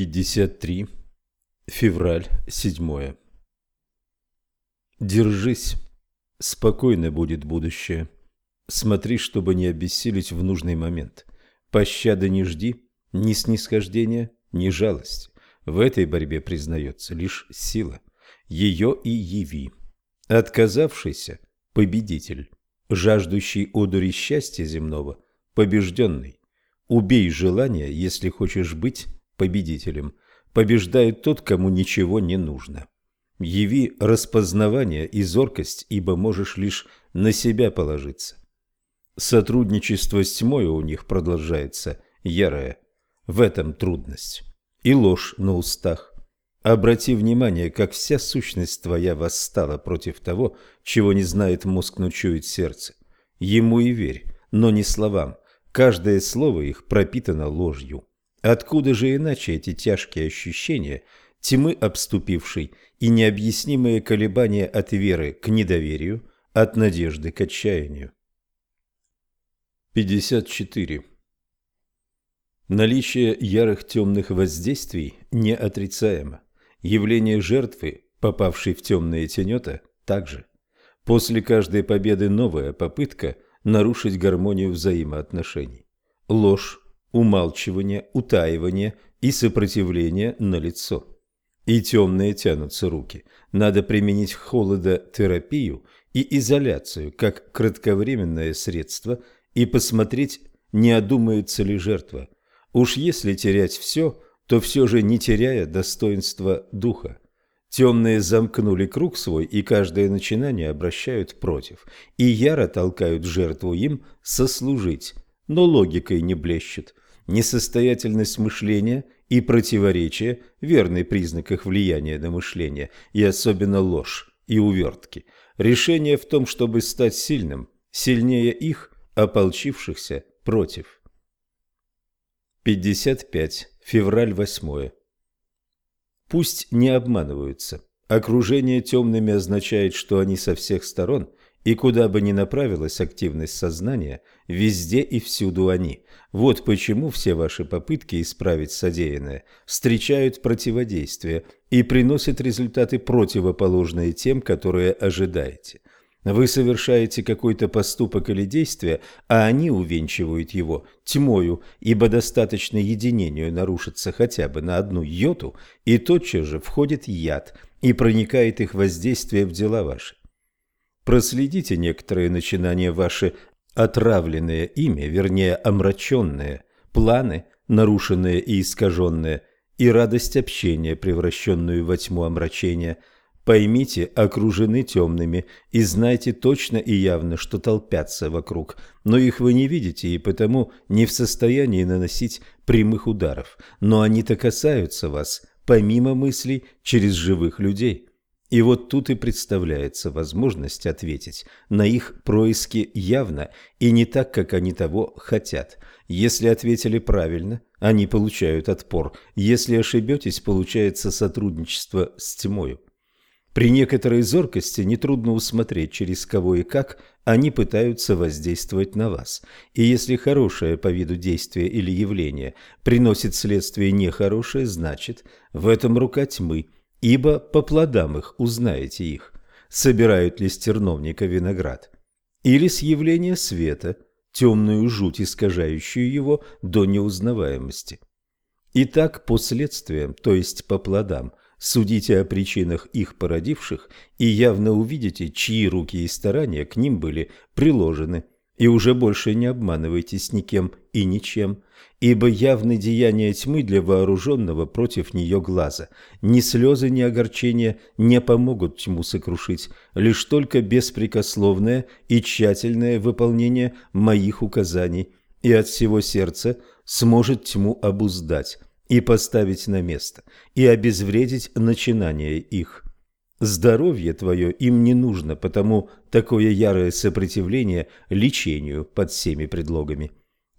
53. Февраль 7. Держись. Спокойно будет будущее. Смотри, чтобы не обессилить в нужный момент. Пощады не жди, ни снисхождения, ни жалости. В этой борьбе признается лишь сила. Ее и яви. Отказавшийся – победитель. Жаждущий одури счастья земного – побежденный. Убей желание, если хочешь быть победителем. Побеждает тот, кому ничего не нужно. Яви распознавание и зоркость, ибо можешь лишь на себя положиться. Сотрудничество с тьмой у них продолжается ярое. В этом трудность. И ложь на устах. Обрати внимание, как вся сущность твоя восстала против того, чего не знает мозг, но чует сердце. Ему и верь, но не словам. Каждое слово их пропитано ложью. Откуда же иначе эти тяжкие ощущения, тьмы обступившей и необъяснимые колебания от веры к недоверию, от надежды к отчаянию? 54. Наличие ярых темных воздействий неотрицаемо. Явление жертвы, попавшей в темные тенета, также. После каждой победы новая попытка нарушить гармонию взаимоотношений. Ложь, умалчивание, утаивание и сопротивление на лицо. И темные тянутся руки. Надо применить холодотерапию и изоляцию как кратковременное средство и посмотреть, не одумается ли жертва. Уж если терять все, то все же не теряя достоинства духа. Темные замкнули круг свой, и каждое начинание обращают против, и яро толкают жертву им сослужить, но логикой не блещет. Несостоятельность мышления и противоречие – верный признак их влияния на мышление, и особенно ложь и увертки. Решение в том, чтобы стать сильным, сильнее их, ополчившихся против. 55. Февраль 8. Пусть не обманываются. Окружение темными означает, что они со всех сторон, и куда бы ни направилась активность сознания, везде и всюду они. Вот почему все ваши попытки исправить содеянное встречают противодействие и приносят результаты противоположные тем, которые ожидаете. Вы совершаете какой-то поступок или действие, а они увенчивают его тьмою, ибо достаточно единению нарушиться хотя бы на одну йоту, и тотчас же входит яд и проникает их воздействие в дела ваши. Проследите некоторые начинания ваши, отравленные ими, вернее омраченные, планы, нарушенные и искаженные, и радость общения, превращенную во тьму омрачения – Поймите, окружены темными, и знайте точно и явно, что толпятся вокруг, но их вы не видите и потому не в состоянии наносить прямых ударов, но они-то касаются вас, помимо мыслей, через живых людей. И вот тут и представляется возможность ответить на их происки явно и не так, как они того хотят. Если ответили правильно, они получают отпор, если ошибетесь, получается сотрудничество с тьмою. При некоторой зоркости нетрудно усмотреть, через кого и как они пытаются воздействовать на вас. И если хорошее по виду действие или явление приносит следствие нехорошее, значит, в этом рука тьмы, ибо по плодам их узнаете их, собирают ли с терновника виноград. Или с явления света, темную жуть, искажающую его до неузнаваемости. Итак, по следствиям, то есть по плодам, Судите о причинах их породивших и явно увидите, чьи руки и старания к ним были приложены. И уже больше не обманывайтесь никем и ничем, ибо явны деяния тьмы для вооруженного против нее глаза. Ни слезы, ни огорчения не помогут тьму сокрушить, лишь только беспрекословное и тщательное выполнение моих указаний, и от всего сердца сможет тьму обуздать и поставить на место, и обезвредить начинание их. Здоровье твое им не нужно, потому такое ярое сопротивление лечению под всеми предлогами.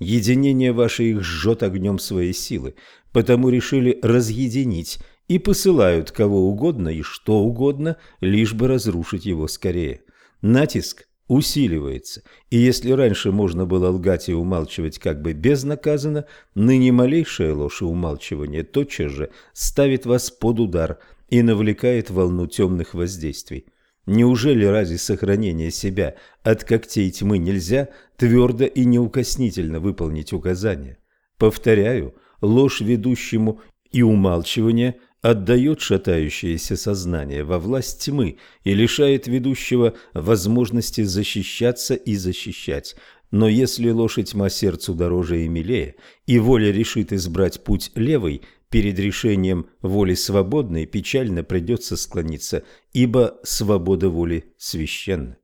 Единение ваше их жжет огнем своей силы, потому решили разъединить и посылают кого угодно и что угодно, лишь бы разрушить его скорее. Натиск усиливается, и если раньше можно было лгать и умалчивать как бы безнаказанно, ныне малейшая ложь и умалчивание тотчас же ставит вас под удар и навлекает волну темных воздействий. Неужели ради сохранения себя от когтей тьмы нельзя твердо и неукоснительно выполнить указания? Повторяю, ложь ведущему и умалчивание – отдает шатающееся сознание во власть тьмы и лишает ведущего возможности защищаться и защищать. Но если лошадь тьма сердцу дороже и милее, и воля решит избрать путь левый, перед решением воли свободной печально придется склониться, ибо свобода воли священна.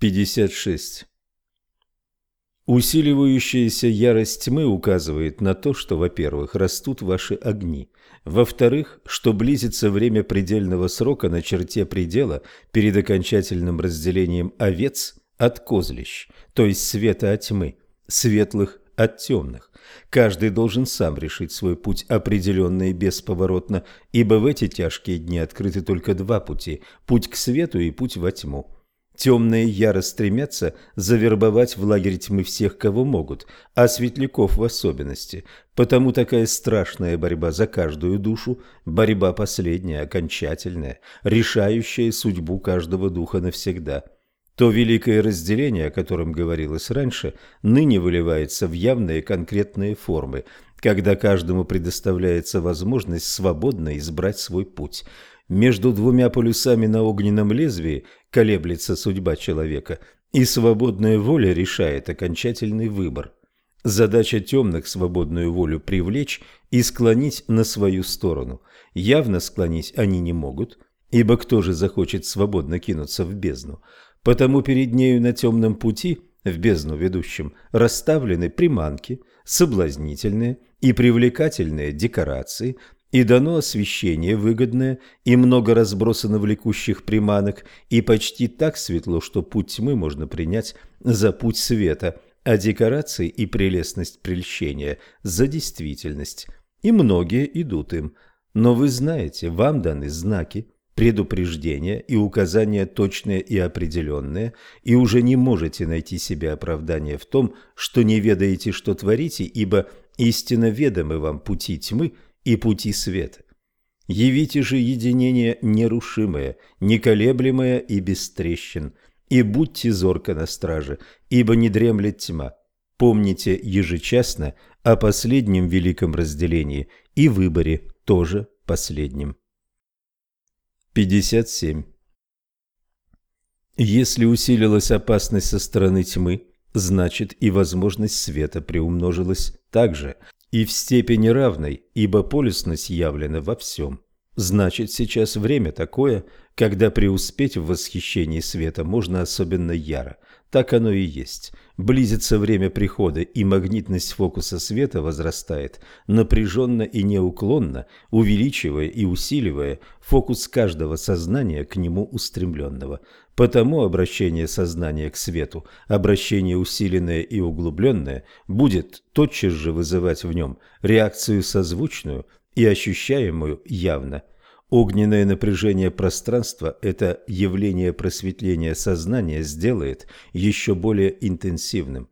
56. Усиливающаяся ярость тьмы указывает на то, что, во-первых, растут ваши огни, во-вторых, что близится время предельного срока на черте предела перед окончательным разделением овец от козлищ, то есть света от тьмы, светлых от темных. Каждый должен сам решить свой путь определенно и бесповоротно, ибо в эти тяжкие дни открыты только два пути – путь к свету и путь во тьму. Темные яро стремятся завербовать в лагерь тьмы всех, кого могут, а светляков в особенности. Потому такая страшная борьба за каждую душу, борьба последняя, окончательная, решающая судьбу каждого духа навсегда. То великое разделение, о котором говорилось раньше, ныне выливается в явные конкретные формы, когда каждому предоставляется возможность свободно избрать свой путь – между двумя полюсами на огненном лезвии колеблется судьба человека, и свободная воля решает окончательный выбор. Задача темных свободную волю привлечь и склонить на свою сторону. Явно склонить они не могут, ибо кто же захочет свободно кинуться в бездну? Потому перед нею на темном пути, в бездну ведущем, расставлены приманки, соблазнительные и привлекательные декорации, и дано освещение выгодное, и много разбросано влекущих приманок, и почти так светло, что путь тьмы можно принять за путь света, а декорации и прелестность прельщения за действительность. И многие идут им. Но вы знаете, вам даны знаки, предупреждения и указания точные и определенные, и уже не можете найти себе оправдания в том, что не ведаете, что творите, ибо истинно ведомы вам пути тьмы – и пути света. Явите же единение нерушимое, неколеблемое и без трещин, и будьте зорко на страже, ибо не дремлет тьма. Помните ежечасно о последнем великом разделении и выборе тоже последнем. 57. Если усилилась опасность со стороны тьмы, значит и возможность света приумножилась также, и в степени равной, ибо полюсность явлена во всем. Значит, сейчас время такое, когда преуспеть в восхищении света можно особенно яро. Так оно и есть. Близится время прихода, и магнитность фокуса света возрастает, напряженно и неуклонно, увеличивая и усиливая фокус каждого сознания к нему устремленного. Потому обращение сознания к свету, обращение усиленное и углубленное, будет тотчас же вызывать в нем реакцию созвучную и ощущаемую явно. Огненное напряжение пространства – это явление просветления сознания сделает еще более интенсивным.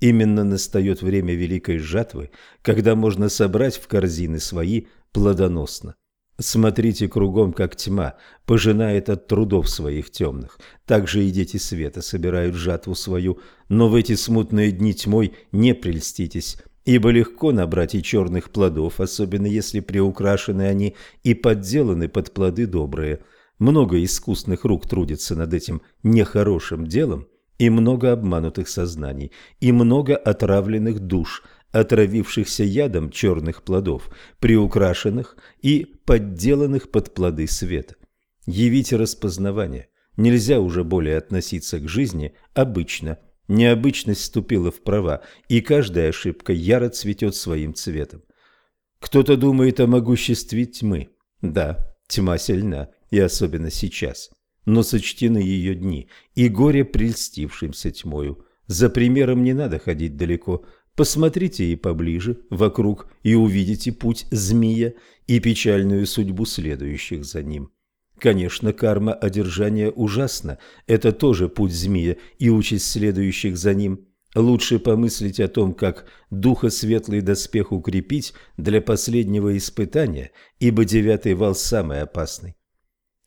Именно настает время великой жатвы, когда можно собрать в корзины свои плодоносно. Смотрите кругом, как тьма пожинает от трудов своих темных. Так же и дети света собирают жатву свою, но в эти смутные дни тьмой не прельститесь, ибо легко набрать и черных плодов, особенно если приукрашены они и подделаны под плоды добрые. Много искусных рук трудится над этим нехорошим делом, и много обманутых сознаний, и много отравленных душ – отравившихся ядом черных плодов, приукрашенных и подделанных под плоды света. Явите распознавание. Нельзя уже более относиться к жизни обычно. Необычность вступила в права, и каждая ошибка яро цветет своим цветом. Кто-то думает о могуществе тьмы. Да, тьма сильна, и особенно сейчас. Но сочтены ее дни, и горе прельстившимся тьмою. За примером не надо ходить далеко. Посмотрите и поближе, вокруг, и увидите путь змея и печальную судьбу следующих за ним. Конечно, карма одержания ужасна. Это тоже путь змея и участь следующих за ним. Лучше помыслить о том, как духа светлый доспех укрепить для последнего испытания, ибо девятый вал самый опасный.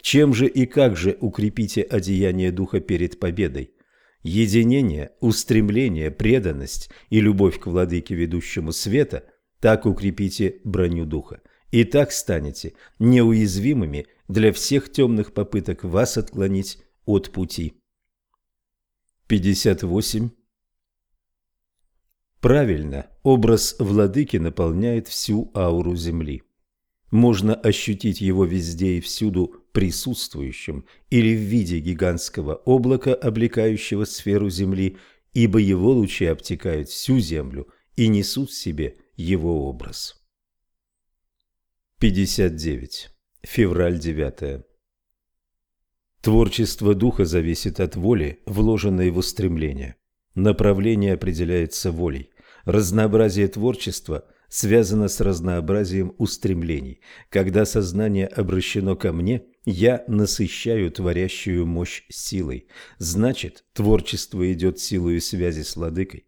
Чем же и как же укрепите одеяние духа перед победой? Единение, устремление, преданность и любовь к владыке ведущему света – так укрепите броню духа. И так станете неуязвимыми для всех темных попыток вас отклонить от пути. 58. Правильно, образ владыки наполняет всю ауру Земли. Можно ощутить его везде и всюду присутствующим или в виде гигантского облака, облекающего сферу Земли, ибо его лучи обтекают всю Землю и несут в себе его образ. 59. Февраль 9. Творчество духа зависит от воли, вложенной в устремление. Направление определяется волей. Разнообразие творчества связано с разнообразием устремлений. Когда сознание обращено ко мне, я насыщаю творящую мощь силой. Значит, творчество идет силой связи с ладыкой.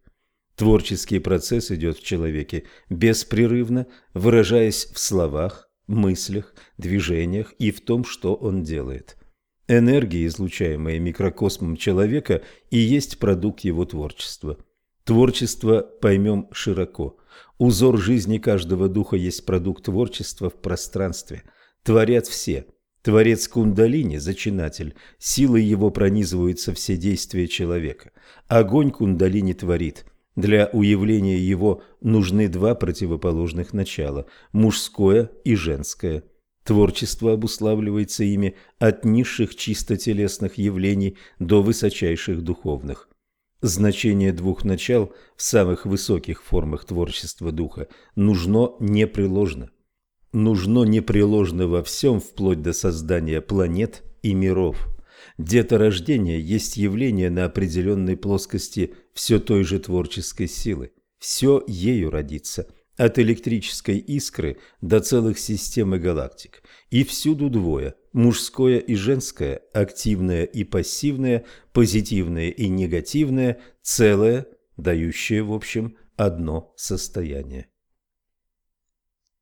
Творческий процесс идет в человеке беспрерывно, выражаясь в словах, мыслях, движениях и в том, что он делает. Энергия, излучаемая микрокосмом человека, и есть продукт его творчества. Творчество поймем широко. Узор жизни каждого духа есть продукт творчества в пространстве. Творят все. Творец кундалини – зачинатель. Силой его пронизываются все действия человека. Огонь кундалини творит. Для уявления его нужны два противоположных начала – мужское и женское. Творчество обуславливается ими от низших чисто телесных явлений до высочайших духовных. Значение двух начал в самых высоких формах творчества духа нужно непреложно. Нужно непреложно во всем, вплоть до создания планет и миров. Деторождение есть явление на определенной плоскости все той же творческой силы. Все ею родится, от электрической искры до целых систем и галактик. И всюду двое – мужское и женское, активное и пассивное, позитивное и негативное, целое, дающее, в общем, одно состояние.